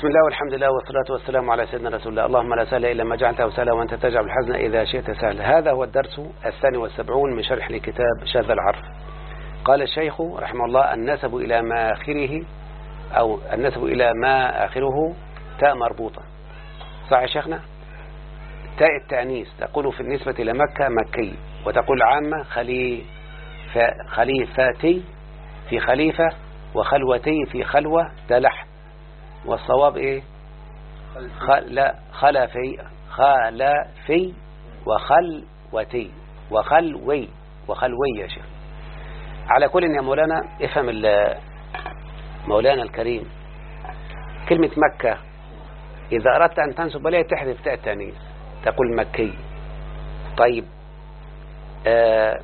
بسم الله والحمد لله والصلاة والسلام على سيدنا رسول الله. اللهم لا سهل إلا ما جعلته سهلا وأنت تجعل الحزن إذا شئت سهلا. هذا هو الدرس الثاني والسبعون من شرح لكتاب شاذ العرف. قال الشيخ رحمه الله النسب إلى ما آخره أو النسب إلى ما آخره تاء مربوطة. صح يا شيخنا؟ تاء التأنيث تقول في النسبة إلى مكة مكي وتقول عامة خليفة خليفتي في خليفة وخلوتي في خلوة لحن والصواب إيه؟ خل خلفي خلفي وخلوتي. وخلوي وخلوي يا شيخ. على كل يا مولانا افهم مولانا الكريم. كلمة مكة إذا أردت أن تنسب إليها تحذف تاء التانيث تقول مكي. طيب. آه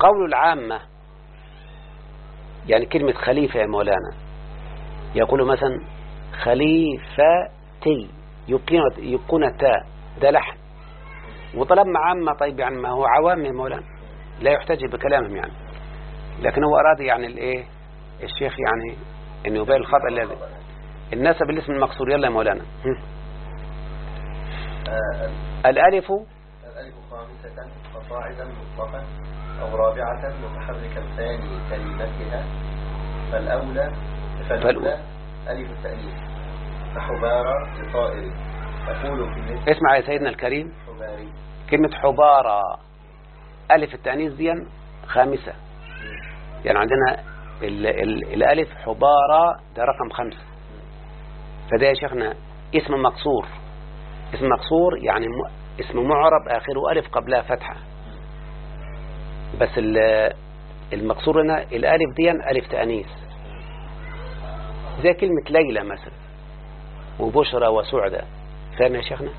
قول العامة. يعني كلمة خليفة يا مولانا. يقول مثلا خليفتي يبقون تاء ده لحن. وطلب عامة طيب يعني ما هو عوام يا مولانا. لا يحتج بكلامهم يعني. لكن هو أراد يعني الإيه؟ الشيخ يعني إنه يبين الخطأ الذي الناس بالاسم المقصور يلا يا مولانا. آه. الألف الألف خامسة فصاعدا مطلقا أو رابعة متحركا ثاني كلمتها فالأولى فالأولى ألف التأنيث فحبارة لطائر. تقول في النسبة اسمع يا سيدنا الكريم. حباري. كلمة حبارة ألف التأنيث دي خامسة. يعني عندنا ال ال الألف حبارة ده رقم خمسة. فده يا شيخنا اسم مقصور. اسم مقصور يعني اسم معرب آخره ألف قبلها فتحة. بس ال- المقصور هنا الألف دي ألف تأنيث. زي كلمة ليلى مثلا وبشرى وسعدة فاهم يا شيخنا؟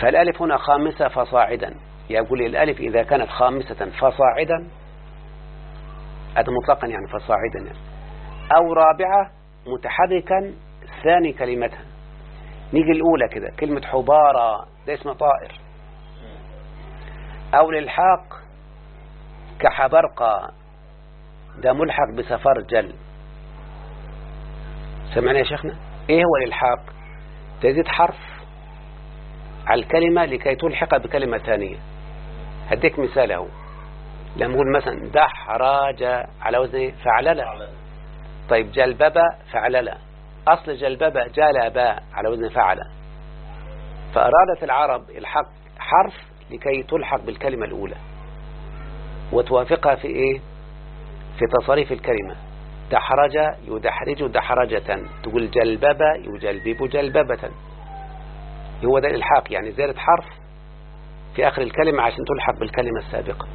فالألف هنا خامسة فصاعدا. يقول الألف إذا كانت خامسة فصاعدا هذا مطلقا يعني فصاعدا. يعني. أو رابعة متحركا ثاني كلمتها. نيجي الأولى كده كلمة حبارة ده اسم طائر. أو للحاق كحبرقة ده ملحق بسفرجل سمعنا يا شيخنا؟ إيه هو الالحاق تزيد حرف على الكلمة لكي تلحق بكلمة ثانية. هديك مثال أهو. لما نقول مثلا دحرج على وزن فعللة طيب جلببة فعللة أصل جلببة جلبا على وزن فعل. فأرادت العرب الحق حرف لكي تلحق بالكلمة الأولى. وتوافقها في إيه؟ في تصريف الكلمة. دحرج يدحرج دحرجة. تقول جلبب يجلبب جلببة. هو ده الإلحاق يعني زيادة حرف في آخر الكلمة عشان تلحق بالكلمة السابقة.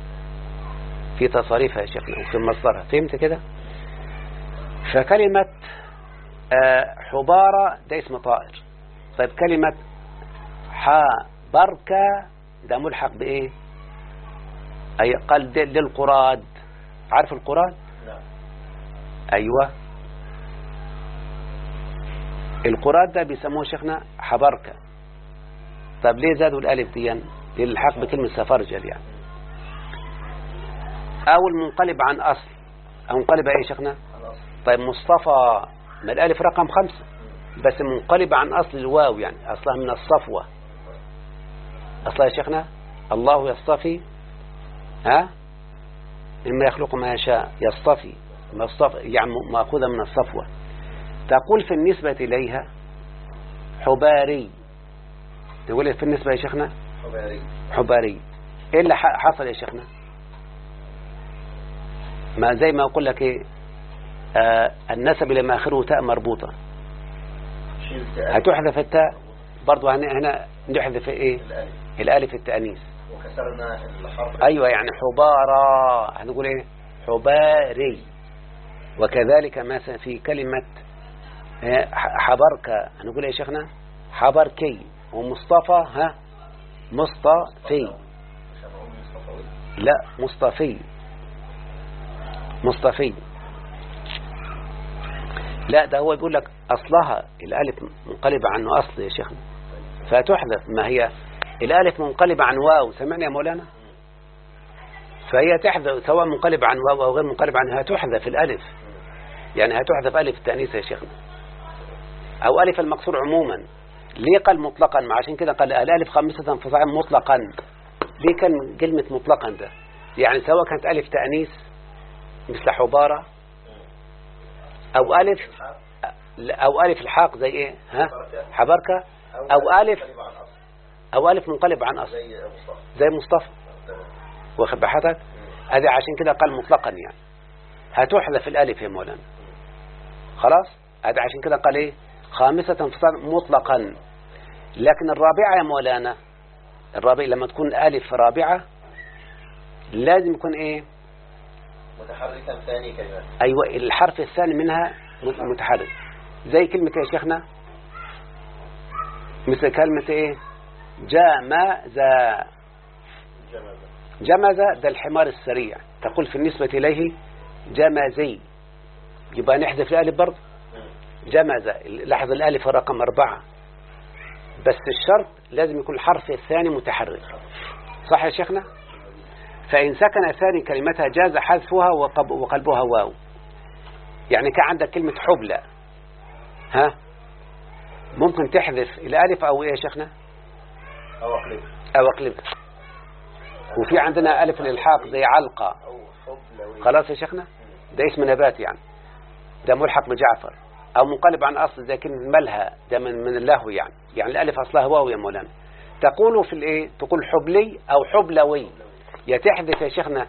في تصاريفها يا شيخنا وفي مصدرها. فهمت كده؟ فكلمة آه، حبارة ده اسم طائر. طيب كلمة حبركة ده ملحق بإيه؟ أي قال للقراد. عارف القراد؟ نعم. أيوة. القراد ده بيسموه شيخنا حبركة طب ليه زادوا الألف دي؟ للحق بكلمة سفرجل يعني. أو المنقلب عن أصل. أو منقلب أي شيخنا؟ طيب مصطفى ما الألف رقم خمسة. بس منقلب عن أصل الواو يعني أصلها من الصفوة. أصلها يا شيخنا؟ الله يصطفي ها؟ مما يخلق ما يشاء يصطفي يعني مأخوذة من الصفوة. تقول في النسبة إليها حباري. تقول في النسبة يا شيخنا؟ حباري. حباري. إيه اللي حصل يا شيخنا؟ ما زي ما أقول لك إيه آه النسب لما آخره تاء مربوطة. هتحذف التاء؟ برضو هنا, نحذف الألف الألف التأنيث. وكسرنا الحرف أيوه يعني حبارة هنقول إيه؟ حباري. وكذلك مثلا في كلمة آه، حبركة هنقول إيه يا شيخنا؟ حبركي. ومصطفى ها؟ مصطفي. لا مصطفي. مصطفي. لا ده هو بيقول لك أصلها الألف منقلبة عنه أصل يا شيخنا. فتحذف ما هي الألف منقلبة عن واو. سمعنا يا مولانا. فهي تحذف سواء منقلب عن واو أو غير منقلب عنها تحذف الألف. يعني هتحذف ألف التأنيث يا شيخنا. أو ألف المكسور عموما. ليه قال مطلقا؟ ما عشان كده قال الألف خامسة فصاعا مطلقا. ليه كان كلمة مطلقا ده؟ يعني سواء كانت ألف تأنيث مثل حبارة أو ألف أو ألف الحاق زي إيه؟ ها؟ كلمة عن أصل أو ألف منقلب عن أصل. زي مصطفى. واخد بحثك؟ هذا عشان كده قال مطلقا يعني. هتحذف الألف يا مولانا. خلاص؟ هذا عشان كده قال إيه؟ خامسة انفصال مطلقا. لكن الرابعة يا مولانا الرابعة لما تكون ألف رابعة لازم يكون إيه؟ متحركا ثاني كلمات أيوة الحرف الثاني منها متحرك. زي كلمة إيه يا شيخنا؟ مثل كلمة إيه؟ جمل جمز ده الحمار السريع. تقول في النسبة إليه جمزي يبقى نحذف الألف برضه؟ جمز لاحظ الألف رقم أربعة. بس الشرط لازم يكون الحرف الثاني متحرك. صح يا شيخنا؟ فإن سكن ثاني كلمتها جاز حذفها وقلبها واو. يعني كان عندك كلمة حبلى. ها؟ ممكن تحذف الألف أو إيه يا شيخنا؟ أو أقلب. أو أقلبها وفي عندنا ألف الإلحاق زي علقة. أو خلاص يا شيخنا؟ ده اسم نبات يعني. ده ملحق بجعفر. أو منقلب عن أصل زي كلمة ملهى. ده من من اللهو يعني. يعني الألف أصلها واو يا مولانا. تقول في الإيه؟ تقول حبلي أو حبلوي. يا تحذف يا شيخنا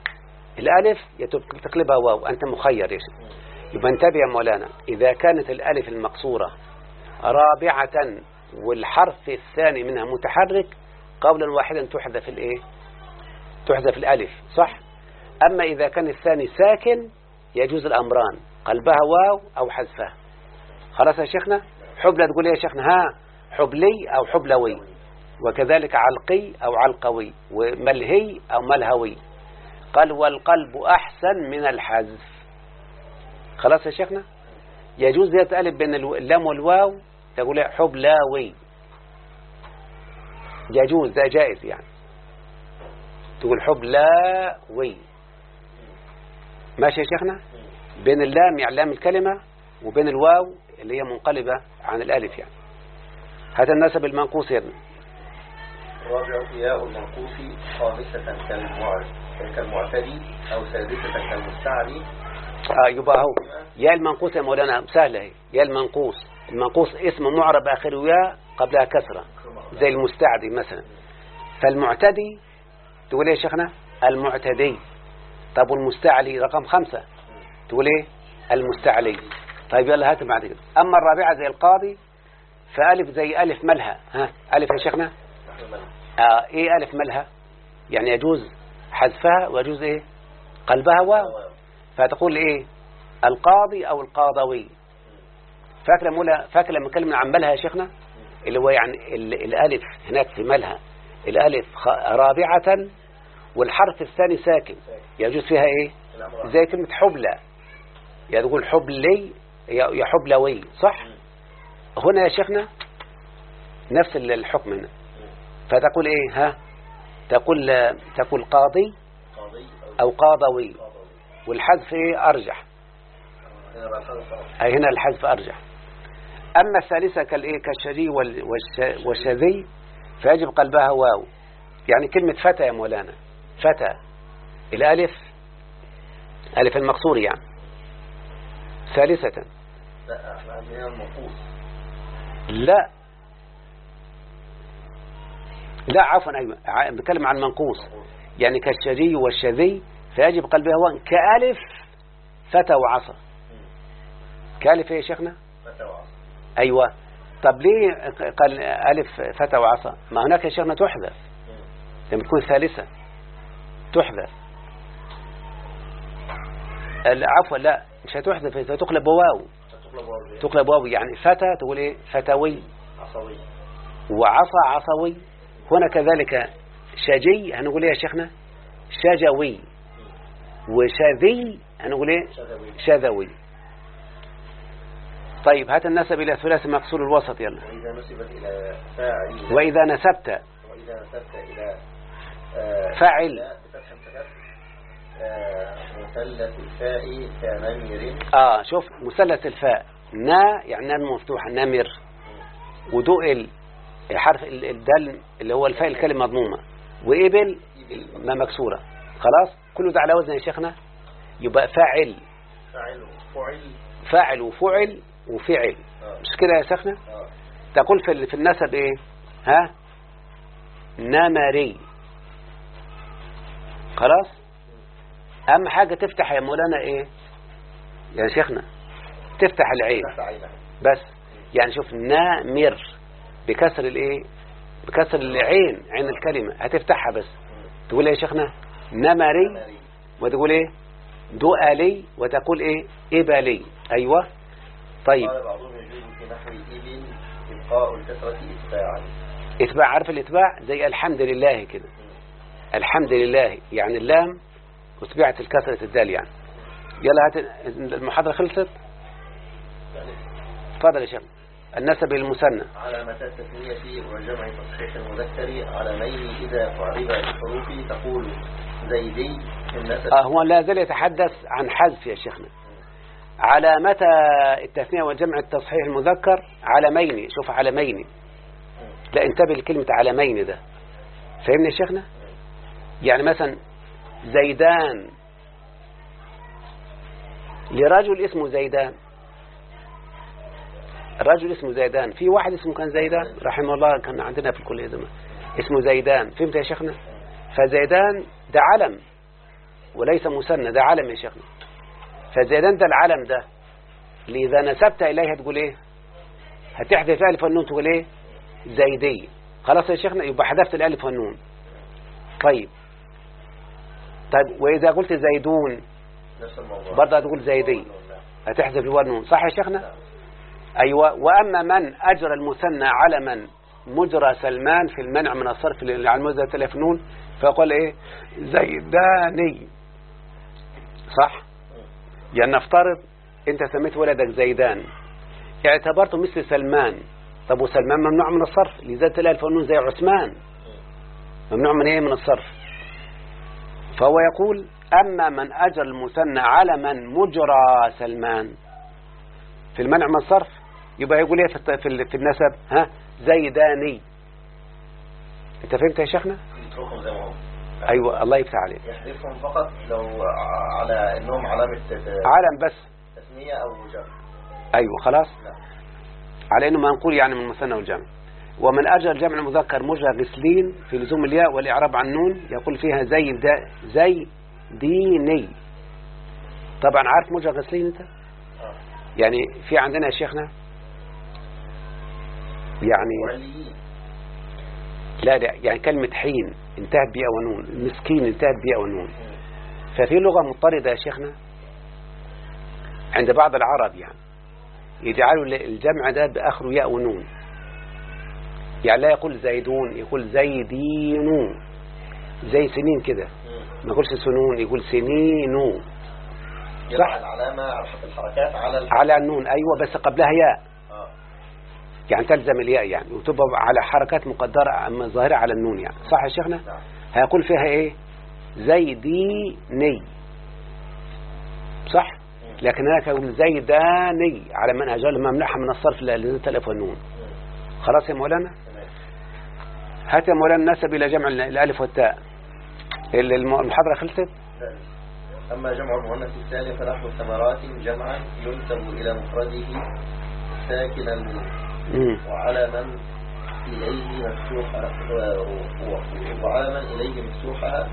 الألف يا تقلبها واو. أنت مخير يا شيخ. يبقى انتبه يا مولانا. إذا كانت الألف المقصورة رابعة والحرف الثاني منها متحرك قولا واحدا تحذف الإيه؟ تحذف الألف صح؟ أما إذا كان الثاني ساكن يجوز الأمران قلبها واو أو حذفها. خلاص يا شيخنا؟ حبلى تقول إيه يا شيخنا؟ ها حبلي أو حبلوي. وكذلك علقي أو علقوي وملهي أو ملهوي. قال والقلب أحسن من الحذف. خلاص يا شيخنا؟ يجوز زيادة ألف بين اللام والواو تقول إيه؟ حبلاوي. يجوز ده جائز يعني. تقول حبلاوي ماشي يا شيخنا؟ بين اللام يعني لام الكلمة وبين الواو اللي هي منقلبة عن الألف يعني. هذا النسب المنقوص يا ابني. الرابع ياء المنقوص خامسة كالمعتدي أو سادسة كالمستعلي آه يبقى هو يا المنقوص يا مولانا سهلة هي. يا المنقوص. المنقوص اسم معرب آخره يا قبلها كسرة. زي المستعدي مثلا. فالمعتدي تقول إيه يا شيخنا؟ المعتدي. طب والمستعلي رقم خمسة. تقول إيه؟ المستعلي. طيب يلا هات بعد كده. أما الرابعة زي القاضي فألف زي ألف ملها ها؟ ألف يا شيخنا؟ آه إيه ألف ملها يعني يجوز حذفها ويجوز إيه؟ قلبها واو. فتقول إيه؟ القاضي أو القاضوي. فاكر مولا فاكر لما كلمة عن ملها يا شيخنا؟ اللي هو يعني ال- الألف هناك في ملها الألف خ- رابعة والحرف الثاني ساكن. يجوز فيها إيه؟ الأمر زي كلمة حبلى. يعني تقول حبلي يا يا حبلوي صح؟ هنا يا شيخنا نفس ال- الحكم هنا. فتقول إيه؟ ها؟ تقول تقول قاضي أو قاضوي. والحذف إيه؟ صراحة. أي هنا الحذف أرجح. أما الثالثة كالإيه؟ والش- والشذي فيجب قلبها واو. يعني كلمة فتى يا مولانا. فتى. الألف ألف المقصور يعني. ثالثة. لا. لا عفوا أيوة بتكلم عن منقوص يعني كالشري والشذي فيجب قلبها واو. كألف فتى وعصا. كألف إيه يا شيخنا؟ أيوة. طب ليه قال ألف فتى وعصا؟ ما هناك يا شيخنا تحذف لما تكون ثالثة. تحذف عفوا لا مش هتحذف إذا تقلب واو تقلب واو يعني فتى تقول إيه؟ فتوي. عصبي وعصا عصوي. هنا كذلك شجي هنقول إيه يا شيخنا؟ شجوي. وشذي هنقول إيه؟ شذوي. طيب هات النسب إلى ثلاثي مكسور الوسط يلا. وإذا نسبت إلى فاعل وإذا نسبت. وإذا نسبت إلى آه، فاعل. الكتاب كمثلث الفاء كنمر. آه شوف مثلث الفاء نا يعني نان مفتوحة نمر. ودوء ال- حرف ال- الدال اللي هو الفاء الكلمة مضمومة. وإبل ما مكسورة. خلاص؟ كله ده على وزن يا شيخنا؟ يبقى فاعل. فعل فعل فاعل وفعل. وفعل. آه. مش كده يا شيخنا آه. تقول في في النسب إيه؟ ها؟ نمري. خلاص؟ أهم حاجة تفتح يا مولانا إيه؟ يا شيخنا تفتح العين. بس. يعني شوف نامر. بكسر الايه بكسر العين عين الكلمة. هتفتحها بس. تقول إيه يا شيخنا؟ نمري. وتقول إيه؟ دؤلي. وتقول إيه؟ إبلي. أيوه. طيب. قال بعضهم يجوز في نحو إبل إبقاء الكسرة إتباعا. إتباع عارف الإتباع؟ زي الحمد لله كده. الحمد لله يعني اللام وتبعت الكسرة الدال يعني. يلا هات المحاضرة خلصت؟ تفضل يا شيخ. النسب المثنى علامة التثنية وجمع تصحيح المذكر؟ علامين إذا أعرب بالحروف تقول زيدي النسب. آه هو لا زال يتحدث عن حذف يا شيخنا. علامة التثنية وجمع التصحيح المذكر؟ علمين. شوف علمين. لا انتبه لكلمة علمين ده. فهمني يا شيخنا؟ يعني مثلا زيدان. لرجل اسمه زيدان. الرجل اسمه زيدان. في واحد اسمه كان زيدان؟ رحمه الله كان عندنا في الكلية زمان. اسمه زيدان. فهمت يا شيخنا؟ فزيدان ده علم وليس مثنى ده علم يا شيخنا. فزيدان ده العلم ده. اللي إذا نسبت إليه هتقول إيه؟ هتحذف ألف والنون تقول إيه؟ زيدي خلاص يا شيخنا يبقى حذفت الألف والنون. طيب. طيب وإذا قلت زيدون برضه هتقول زيدي هتحذف الواو والنون. صح يا شيخنا؟ أيوة. وأما من أجرى المثنى علما مجرى سلمان في المنع من الصرف اللي على الموزة ثلاث نون فيقول إيه؟ زيداني. صح؟ يعني نفترض أنت سميت ولدك زيدان. اعتبرته مثل سلمان. طب وسلمان ممنوع من الصرف؟ لذات الألف والنون زي عثمان. ممنوع من إيه؟ من الصرف. فهو يقول أما من أجر المثنى علما مجرى سلمان. في المنع من الصرف؟ يبقى يقول إيه في النسب؟ ها؟ زيداني. أنت فهمت يا شيخنا؟ ما أيوه الله يفتح عليك. يحذفهم فقط لو على إنهم علامة ت- عالم بس. تثنية أو جمع. أيوه خلاص. لا على إنه منقول يعني من المثنى والجمع ومن اجر الجمع المذكر مجرى غسلين في لزوم الياء والإعراب عن النون يقول فيها زي دا زي ديني. طبعا عارف مجرى غسلين أنت؟ آه. يعني في عندنا يا شيخنا؟ يعني لا لا يعني كلمة حين انتهت بياء ونون مسكين انتهت بياء ونون. ففي لغة مضطردة يا شيخنا؟ عند بعض العرب يعني. يجعلوا الجمع ده بآخره ياء ونون. يعني لا يقول زيدون يقول زيدين. زي سنين كده. ما يقولش سنون يقول سنين. يضع العلامة الحركات على. على النون. أيوة بس قبلها ياء. يعني تلزم الياء يعني وتبقى على حركات مقدرة ظاهرة على النون يعني. صح يا شيخنا؟ هيقول فيها إيه؟ زيديني. صح؟ لكن هناك يقول زيداني على من أجل ممنوعها من الصرف لأن تلف والنون. خلاص يا مولانا؟ هات يا مولانا نسب إلى جمع الألف والتاء. ال- الم- المحاضرة خلصت. أما جمع المؤنث الثاني فنحو ثمرات جمعا ينسب إلى مفرده ساكنا. مم. وعلما إليه مفتوحة وعلما إليه مفتوحة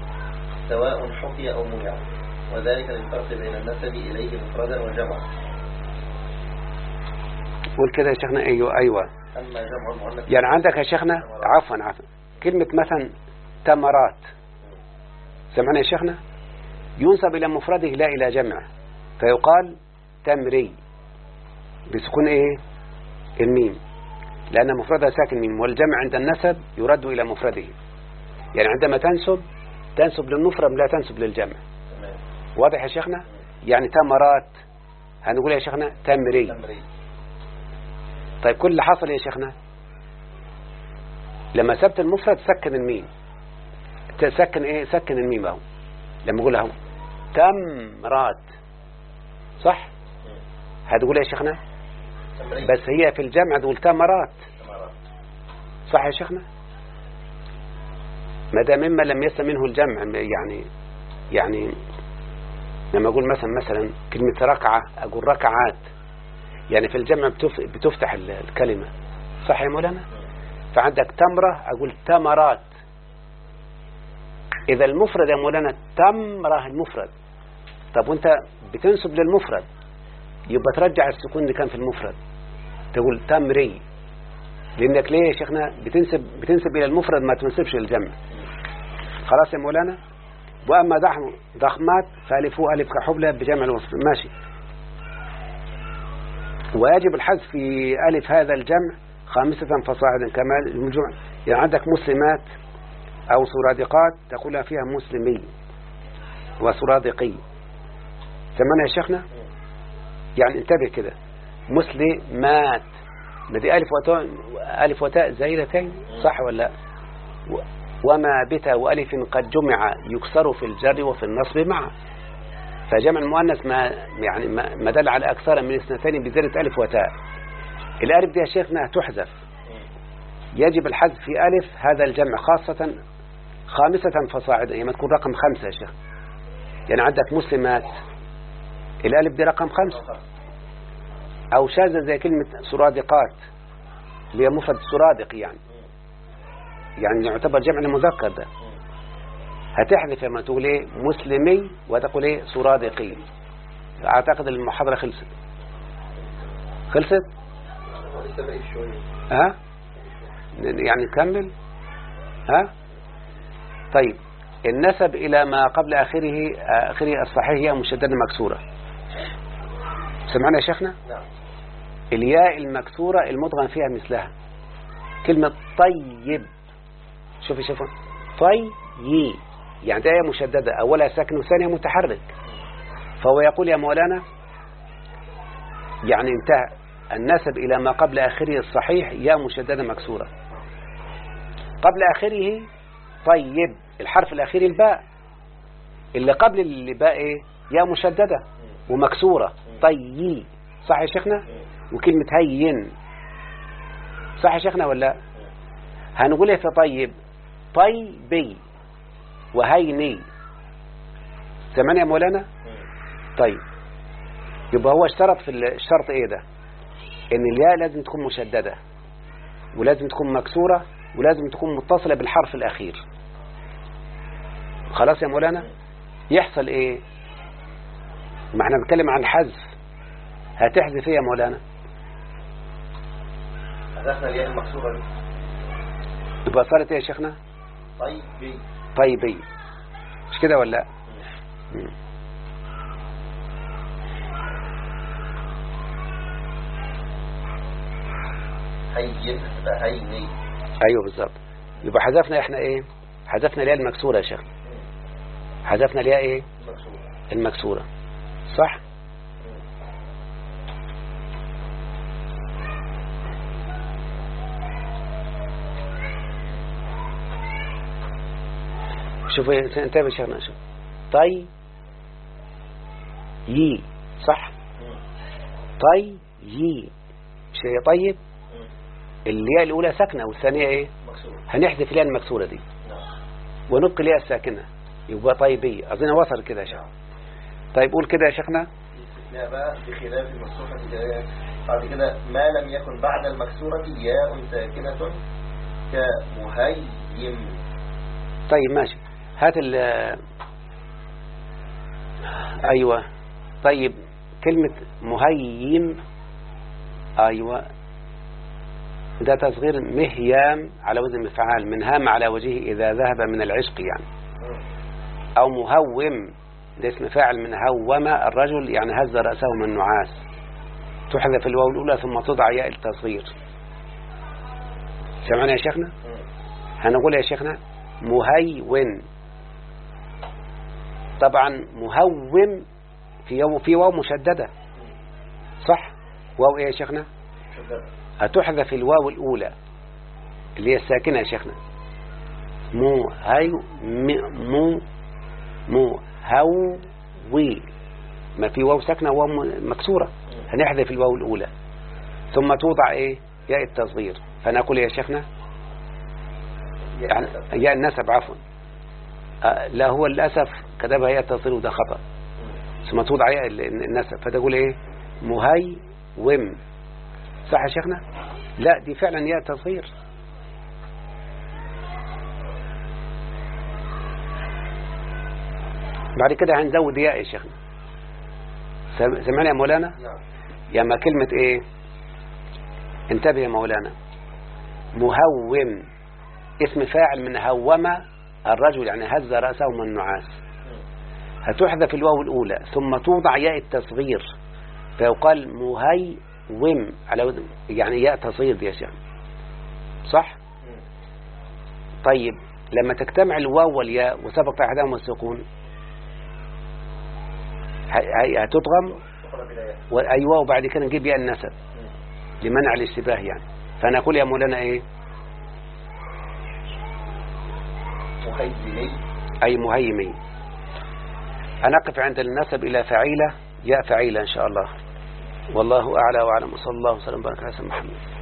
سواء حكي أو منع. وذلك للفرق بين النسب إليه مفردا وجمعا قول كده يا شيخنا. أيوة أيوة. أما جمع المؤنث يعني عندك يا شيخنا عفوا عفوا. كلمة مثلا تمرات سمعنا يا شيخنا؟ ينسب إلى مفرده لا إلى جمعه فيقال تمري. بسكون إيه؟ الميم. لأن مفردها ساكن ميم والجمع عند النسب يرد إلى مفرده. يعني عندما تنسب تنسب للمفرد لا تنسب للجمع. واضح يا شيخنا؟ يعني تمرات هنقول يا شيخنا تمري طيب كل اللي حصل يا شيخنا؟ لما سبت المفرد سكن الميم. تسكن إيه؟ سكن الميم أهو. لما أقول أهو. تمرات. صح؟ هتقول يا شيخنا؟ بس هي في الجمع تقول تمرات. صح يا شيخنا؟ ما دام مما لم يسم منه الجمع يعني يعني لما أقول مثلا مثلا كلمة ركعة أقول ركعات. يعني في الجمع بتف- بتفتح ال- الكلمة. صح يا مولانا؟ فعندك تمرة أقول تمرات. إذا المفرد يا مولانا تمرة المفرد. طب وأنت بتنسب للمفرد. يبقى ترجع السكون اللي كان في المفرد. تقول تمري لأنك ليه يا شيخنا بتنسب, بتنسب إلى المفرد ما تنسبش للجمع خلاص يا مولانا؟ وأما ضخم ضخمات فألفه ألف كحبلة بجمع الوصف. ماشي. ويجب الحذف في ألف هذا الجمع خامسة فصاعدا. كما الجمع يعني عندك مسلمات أو سرادقات تقولها فيها مسلمي وسرادقي. سمعنا يا شيخنا؟ يعني انتبه كده. مسلمات ما دي ألف وتاء ألف وتاء زائدتين صح ولا لا؟ وما بتا وألف قد جمع يكسر في الجر وفي النصب معا فجمع المؤنث ما يعني ما دل على أكثر من اثنتين بزيادة ألف وتاء. الألف دي يا شيخنا تحذف. يجب الحذف في ألف هذا الجمع خاصة خامسة فصاعدا يعني ما تكون رقم خمسة يا شيخ. يعني عندك مسلمات. الألف دي رقم خمسة. أو شاذة زي كلمة سرادقات اللي هي مفرد سرادق يعني. يعني يعتبر جمع المذكر ده. هتحذف لما تقول إيه؟ مسلمي وتقول إيه؟ سرادقي. أعتقد المحاضرة خلصت. خلصت؟ ها؟ يعني نكمل؟ ها؟ طيب النسب إلى ما قبل آخره آخره الصحيح هي مشددة مكسورة. سمعنا يا شيخنا؟ نعم. الياء المكسورة المدغم فيها مثلها. كلمة طيب. شوفي شوفي. طي يعني ده مشددة. أولها ساكن وثانيها متحرك. فهو يقول يا مولانا يعني انتهى. النسب إلى ما قبل آخره الصحيح ياء مشددة مكسورة. قبل آخره طيب. الحرف الأخير الباء. اللي قبل الباء إيه؟ ياء مشددة ومكسورة. طي صح يا شيخنا؟ وكلمة هين. صح يا شيخنا ولا لا؟ هنقولها في طيب. طيبي وهيني. سمعنا يا مولانا؟ طيب. يبقى هو اشترط في ال- الشرط إيه ده؟ إن الياء لازم تكون مشددة ولازم تكون مكسورة ولازم تكون متصلة بالحرف الأخير. خلاص يا مولانا؟ يحصل إيه؟ ما إحنا بنتكلم عن حذف. هتحذف إيه يا مولانا؟ حذفنا الياء المكسورة دي. يبقى صارت إيه يا شيخنا؟ طيب بي طيبي. مش كده ولا لأ. هين هيني. أيوه بالظبط. يبقى حذفنا إحنا إيه؟ حذفنا الياء المكسورة يا شيخ حذفنا الياء إيه؟ مكسورة المكسورة. صح؟ شوف إيه، انتبه يا شيخنا شوف. طي يي صح؟ طي يي. مش هي طيب؟ الياء الأولى ساكنة والثانية إيه؟ مكسورة. هنحذف الياء المكسورة دي. نعم. ونبقي الياء الساكنة. يبقى طيبي أظن وصل كده يا شيخ. طيب قول كده يا شيخنا. الاستثناء بقى بخلاف الجاية بعد كده ما لم يكن بعد المكسورة ياء ساكنة كمهيم. طيب ماشي. هات ال أيوه. طيب كلمة مهيم أيوه. ده تصغير مهيام على وزن مفعال من هام على وجهه إذا ذهب من العشق يعني. أو مهوم ده اسم فاعل من هوم الرجل يعني هز رأسه من النعاس تحذف الواو الأولى ثم تضع ياء التصغير. سمعنا يا شيخنا؟ هنقول يا شيخنا مهيون. طبعا مهوم في يو في واو مشددة. صح؟ واو إيه يا شيخنا؟ هتحذف الواو الأولى اللي هي الساكنة يا شيخنا؟ مو هاي مو مو هو وي ما في واو ساكنة واو مكسورة. هنحذف الواو الأولى. ثم توضع إيه؟ ياء التصغير. فنقول يا شيخنا؟ يعني ياء النسب عفوا. لا هو للأسف كتبها ياء التصغير وده خطأ. ثم توضع ياء ال- النسب فتقول إيه؟ مهي وم. صح يا شيخنا؟ لا دي فعلا ياء تصغير بعد كده هنزود ياء يا شيخنا. سم- سمعني يا مولانا؟ نعم. يا ما كلمة إيه؟ انتبه يا مولانا. مهوم. اسم فاعل من هوم الرجل يعني هز رأسه من النعاس. هتحذف الواو الأولى ثم توضع ياء التصغير؟ فيقال مهيوم على وزن يعني ياء تصغير دي يا شيخ. صح؟ طيب لما تجتمع الواو والياء وسبق أحدهما السكون هتضغم وأيوة وبعد كده نجيب ياء النسب لمنع الاشتباه يعني. فنقول يا مولانا إيه؟ مهيمي أي مهيمي هنقف عند النسب إلى فعيلة ياء فعيلة إن شاء الله. والله أعلى وأعلم. وصلى الله وسلم وبارك على سيدنا محمد.